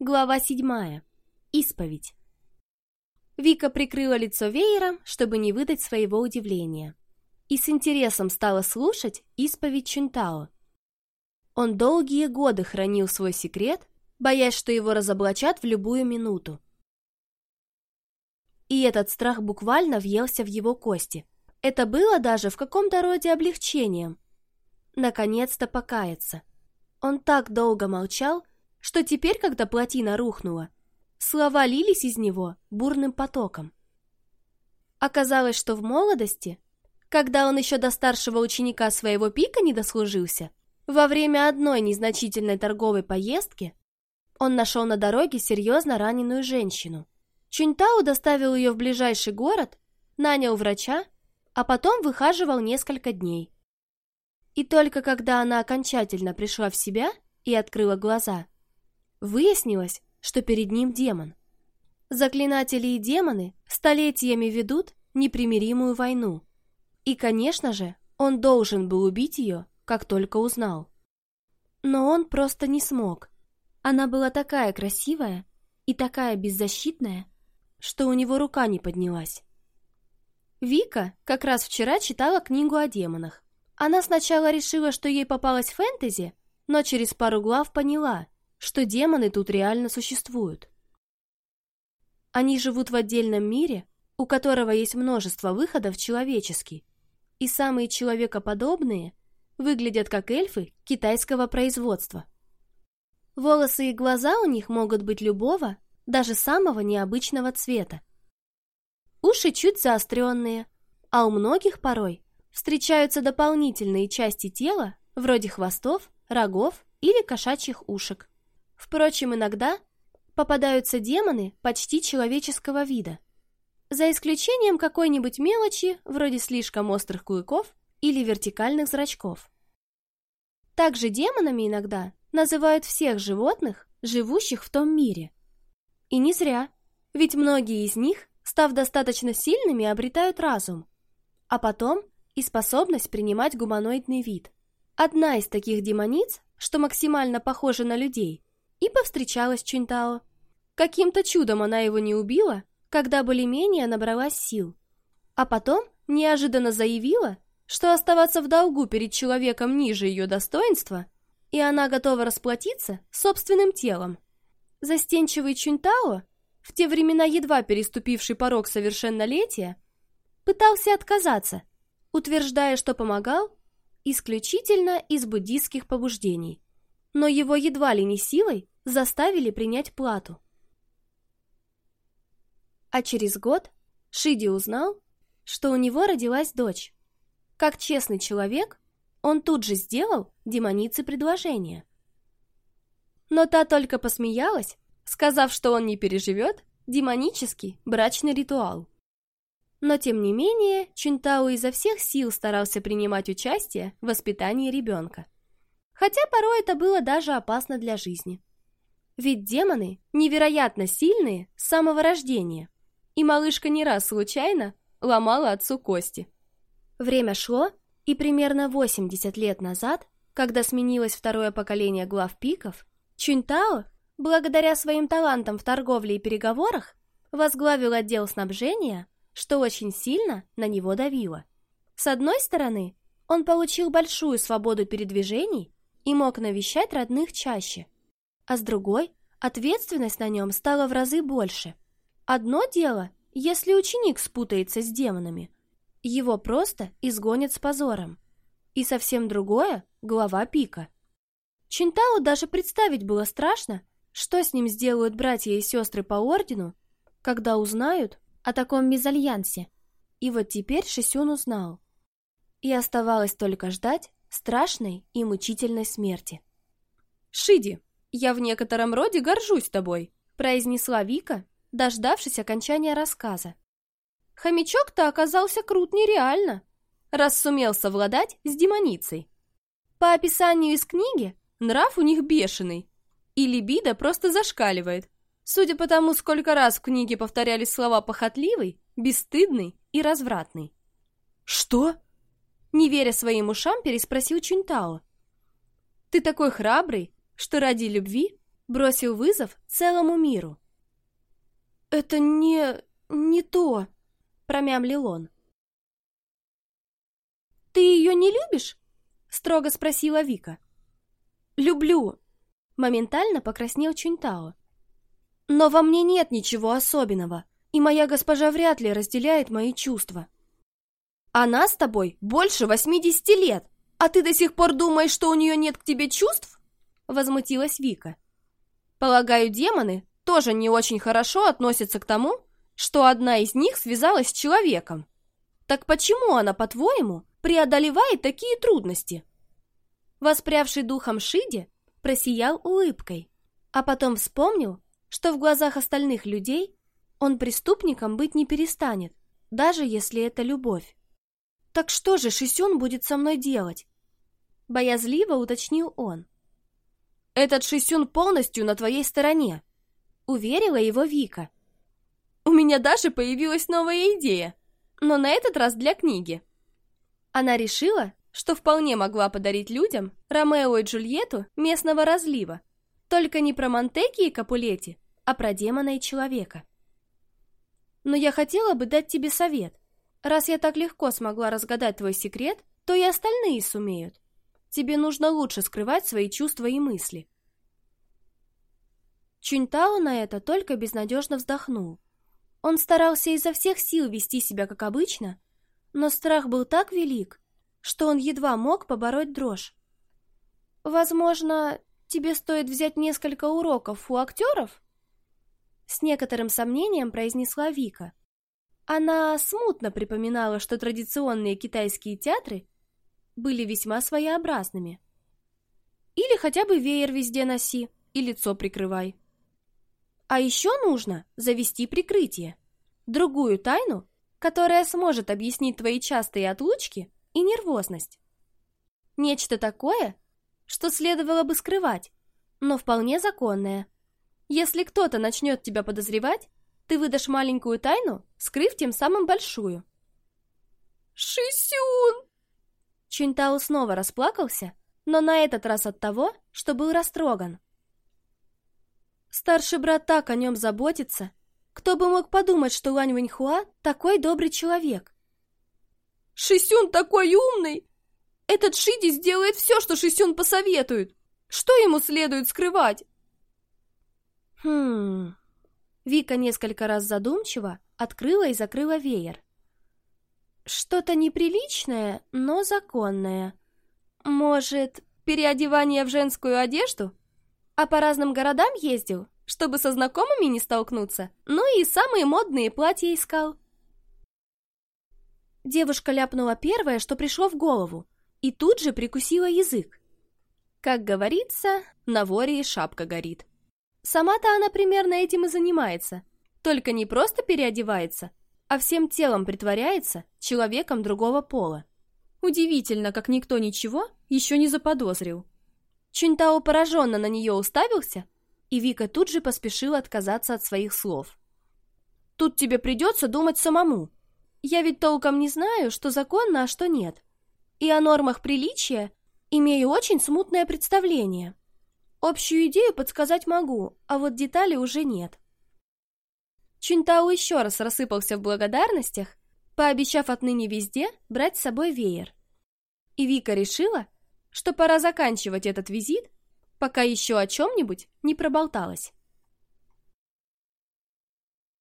Глава седьмая. Исповедь. Вика прикрыла лицо веером, чтобы не выдать своего удивления. И с интересом стала слушать исповедь Чунтао. Он долгие годы хранил свой секрет, боясь, что его разоблачат в любую минуту. И этот страх буквально въелся в его кости. Это было даже в каком-то роде облегчением. Наконец-то покаяться. Он так долго молчал, что теперь, когда плотина рухнула, слова лились из него бурным потоком. Оказалось, что в молодости, когда он еще до старшего ученика своего пика не дослужился, во время одной незначительной торговой поездки он нашел на дороге серьезно раненую женщину. Чуньтау доставил ее в ближайший город, нанял врача, а потом выхаживал несколько дней. И только когда она окончательно пришла в себя и открыла глаза – Выяснилось, что перед ним демон. Заклинатели и демоны столетиями ведут непримиримую войну. И, конечно же, он должен был убить ее, как только узнал. Но он просто не смог. Она была такая красивая и такая беззащитная, что у него рука не поднялась. Вика как раз вчера читала книгу о демонах. Она сначала решила, что ей попалась фэнтези, но через пару глав поняла – что демоны тут реально существуют. Они живут в отдельном мире, у которого есть множество выходов человеческий, и самые человекоподобные выглядят как эльфы китайского производства. Волосы и глаза у них могут быть любого, даже самого необычного цвета. Уши чуть заостренные, а у многих порой встречаются дополнительные части тела, вроде хвостов, рогов или кошачьих ушек. Впрочем, иногда попадаются демоны почти человеческого вида, за исключением какой-нибудь мелочи, вроде слишком острых клыков или вертикальных зрачков. Также демонами иногда называют всех животных, живущих в том мире. И не зря, ведь многие из них, став достаточно сильными, обретают разум, а потом и способность принимать гуманоидный вид. Одна из таких демониц, что максимально похожа на людей, и повстречалась Чунтао. Каким-то чудом она его не убила, когда более-менее набралась сил. А потом неожиданно заявила, что оставаться в долгу перед человеком ниже ее достоинства, и она готова расплатиться собственным телом. Застенчивый Чунтао, в те времена едва переступивший порог совершеннолетия, пытался отказаться, утверждая, что помогал исключительно из буддийских побуждений но его едва ли не силой заставили принять плату. А через год Шиди узнал, что у него родилась дочь. Как честный человек, он тут же сделал демонице предложение. Но та только посмеялась, сказав, что он не переживет демонический брачный ритуал. Но тем не менее, Чунтау изо всех сил старался принимать участие в воспитании ребенка хотя порой это было даже опасно для жизни. Ведь демоны невероятно сильные с самого рождения, и малышка не раз случайно ломала отцу кости. Время шло, и примерно 80 лет назад, когда сменилось второе поколение глав пиков, Чунтао, благодаря своим талантам в торговле и переговорах, возглавил отдел снабжения, что очень сильно на него давило. С одной стороны, он получил большую свободу передвижений и мог навещать родных чаще. А с другой, ответственность на нем стала в разы больше. Одно дело, если ученик спутается с демонами, его просто изгонят с позором. И совсем другое – глава пика. Чинтау даже представить было страшно, что с ним сделают братья и сестры по ордену, когда узнают о таком мезальянсе. И вот теперь Шисюн узнал. И оставалось только ждать, страшной и мучительной смерти. «Шиди, я в некотором роде горжусь тобой», произнесла Вика, дождавшись окончания рассказа. Хомячок-то оказался крут нереально, раз сумел совладать с демоницей. По описанию из книги, нрав у них бешеный, и либидо просто зашкаливает, судя по тому, сколько раз в книге повторялись слова «похотливый», «бесстыдный» и «развратный». «Что?» Не веря своим ушам, переспросил Чунтао. «Ты такой храбрый, что ради любви Бросил вызов целому миру. «Это не... не то», — промямлил он. «Ты ее не любишь?» — строго спросила Вика. «Люблю», — моментально покраснел Чунтао. «Но во мне нет ничего особенного, и моя госпожа вряд ли разделяет мои чувства». «Она с тобой больше восьмидесяти лет, а ты до сих пор думаешь, что у нее нет к тебе чувств?» — возмутилась Вика. «Полагаю, демоны тоже не очень хорошо относятся к тому, что одна из них связалась с человеком. Так почему она, по-твоему, преодолевает такие трудности?» Воспрявший духом Шиди просиял улыбкой, а потом вспомнил, что в глазах остальных людей он преступником быть не перестанет, даже если это любовь. «Так что же Шисюн будет со мной делать?» Боязливо уточнил он. «Этот Шисюн полностью на твоей стороне», — уверила его Вика. «У меня даже появилась новая идея, но на этот раз для книги». Она решила, что вполне могла подарить людям Ромео и Джульетту местного разлива, только не про Монтеки и Капулетти, а про демона и человека. Но я хотела бы дать тебе совет. Раз я так легко смогла разгадать твой секрет, то и остальные сумеют. Тебе нужно лучше скрывать свои чувства и мысли. Чуньтао на это только безнадежно вздохнул. Он старался изо всех сил вести себя как обычно, но страх был так велик, что он едва мог побороть дрожь. «Возможно, тебе стоит взять несколько уроков у актеров?» С некоторым сомнением произнесла Вика. Она смутно припоминала, что традиционные китайские театры были весьма своеобразными. Или хотя бы веер везде носи и лицо прикрывай. А еще нужно завести прикрытие, другую тайну, которая сможет объяснить твои частые отлучки и нервозность. Нечто такое, что следовало бы скрывать, но вполне законное. Если кто-то начнет тебя подозревать, ты выдашь маленькую тайну, скрыв тем самым большую. «Шисюн!» Чунтау снова расплакался, но на этот раз от того, что был растроган. Старший брат так о нем заботится. Кто бы мог подумать, что Лань Вэньхуа такой добрый человек. Шисюн такой умный! Этот Шиди сделает все, что Шисюн посоветует. Что ему следует скрывать? Хм... Вика несколько раз задумчиво открыла и закрыла веер. Что-то неприличное, но законное. Может, переодевание в женскую одежду? А по разным городам ездил, чтобы со знакомыми не столкнуться? Ну и самые модные платья искал. Девушка ляпнула первое, что пришло в голову, и тут же прикусила язык. Как говорится, на воре и шапка горит. Сама-то она примерно этим и занимается, только не просто переодевается, а всем телом притворяется человеком другого пола. Удивительно, как никто ничего еще не заподозрил. Чунтао пораженно на нее уставился, и Вика тут же поспешила отказаться от своих слов. «Тут тебе придется думать самому. Я ведь толком не знаю, что законно, а что нет. И о нормах приличия имею очень смутное представление. Общую идею подсказать могу, а вот детали уже нет». Чунтау еще раз рассыпался в благодарностях, пообещав отныне везде брать с собой веер. И Вика решила, что пора заканчивать этот визит, пока еще о чем-нибудь не проболталась.